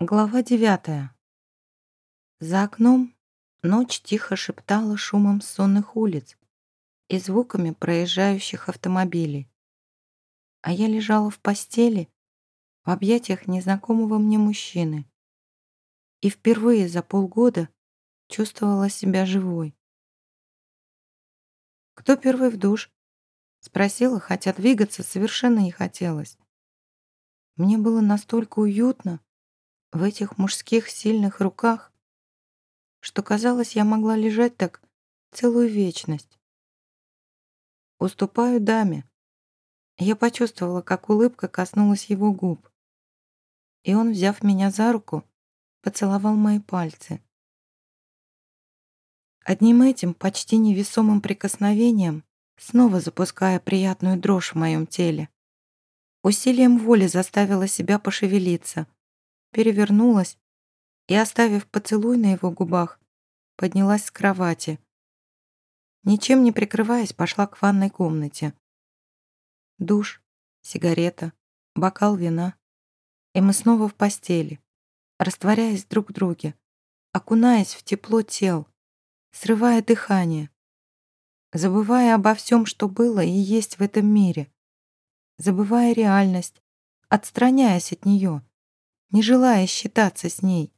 Глава девятая. За окном ночь тихо шептала шумом сонных улиц и звуками проезжающих автомобилей. А я лежала в постели в объятиях незнакомого мне мужчины и впервые за полгода чувствовала себя живой. «Кто первый в душ?» — спросила, хотя двигаться совершенно не хотелось. Мне было настолько уютно, в этих мужских сильных руках, что казалось, я могла лежать так целую вечность. Уступаю даме. Я почувствовала, как улыбка коснулась его губ. И он, взяв меня за руку, поцеловал мои пальцы. Одним этим почти невесомым прикосновением, снова запуская приятную дрожь в моем теле, усилием воли заставила себя пошевелиться — перевернулась и, оставив поцелуй на его губах, поднялась с кровати. Ничем не прикрываясь, пошла к ванной комнате. Душ, сигарета, бокал вина. И мы снова в постели, растворяясь друг в друге, окунаясь в тепло тел, срывая дыхание, забывая обо всем, что было и есть в этом мире, забывая реальность, отстраняясь от нее, не желая считаться с ней.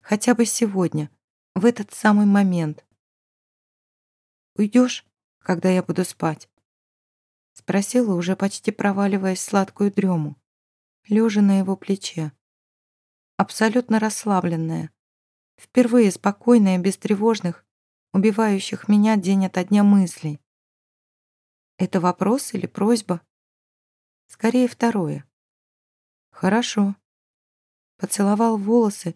Хотя бы сегодня, в этот самый момент. «Уйдешь, когда я буду спать?» Спросила, уже почти проваливаясь в сладкую дрему, лежа на его плече. Абсолютно расслабленная, впервые спокойная, без тревожных, убивающих меня день ото дня мыслей. Это вопрос или просьба? Скорее второе. Хорошо поцеловал волосы,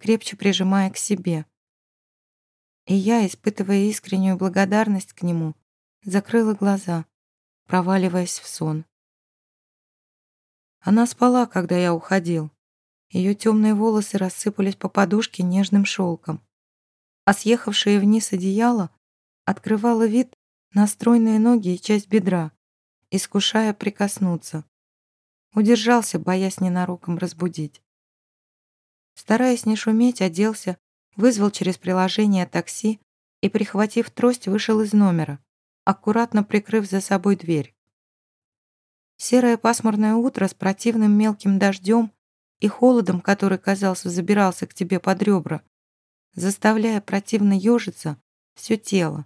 крепче прижимая к себе. И я, испытывая искреннюю благодарность к нему, закрыла глаза, проваливаясь в сон. Она спала, когда я уходил. Ее темные волосы рассыпались по подушке нежным шелком, а съехавшее вниз одеяло открывало вид на стройные ноги и часть бедра, искушая прикоснуться. Удержался, боясь ненароком разбудить. Стараясь не шуметь, оделся, вызвал через приложение такси и, прихватив трость, вышел из номера, аккуратно прикрыв за собой дверь. Серое пасмурное утро с противным мелким дождем и холодом, который, казался, забирался к тебе под ребра, заставляя противно ежиться все тело.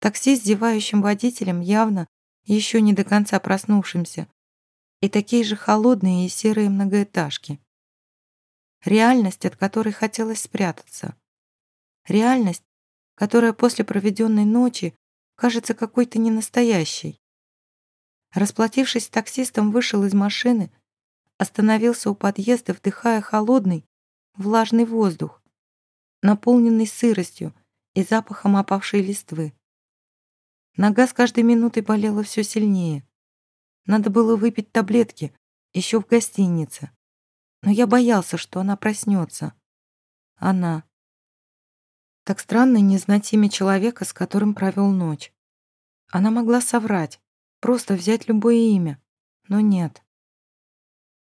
Такси с зевающим водителем явно еще не до конца проснувшимся, и такие же холодные и серые многоэтажки. Реальность, от которой хотелось спрятаться. Реальность, которая после проведенной ночи кажется какой-то ненастоящей. Расплатившись с таксистом, вышел из машины, остановился у подъезда, вдыхая холодный, влажный воздух, наполненный сыростью и запахом опавшей листвы. Нога с каждой минутой болела все сильнее. Надо было выпить таблетки еще в гостинице. Но я боялся, что она проснется. Она. Так странно не знать имя человека, с которым провел ночь. Она могла соврать, просто взять любое имя, но нет.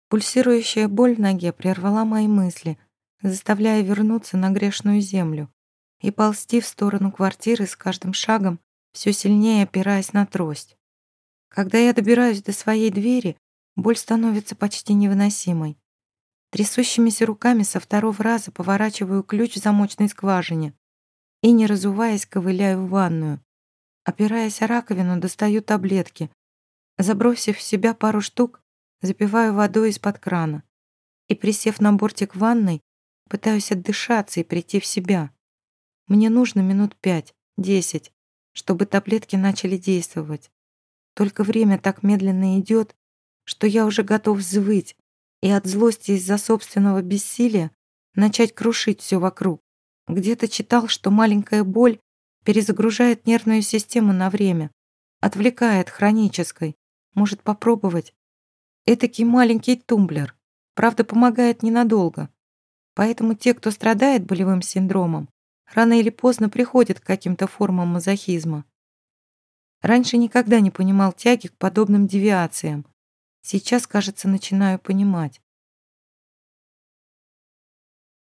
Пульсирующая боль в ноге прервала мои мысли, заставляя вернуться на грешную землю и ползти в сторону квартиры с каждым шагом, все сильнее опираясь на трость. Когда я добираюсь до своей двери, боль становится почти невыносимой. Трясущимися руками со второго раза поворачиваю ключ в замочной скважине и, не разуваясь, ковыляю в ванную. Опираясь о раковину, достаю таблетки. Забросив в себя пару штук, запиваю водой из-под крана. И, присев на бортик ванной, пытаюсь отдышаться и прийти в себя. Мне нужно минут пять, десять, чтобы таблетки начали действовать. Только время так медленно идет, что я уже готов взвыть, и от злости из-за собственного бессилия начать крушить все вокруг. Где-то читал, что маленькая боль перезагружает нервную систему на время, отвлекает хронической. Может попробовать. Этакий маленький тумблер. Правда, помогает ненадолго. Поэтому те, кто страдает болевым синдромом, рано или поздно приходят к каким-то формам мазохизма. Раньше никогда не понимал тяги к подобным девиациям, Сейчас, кажется, начинаю понимать.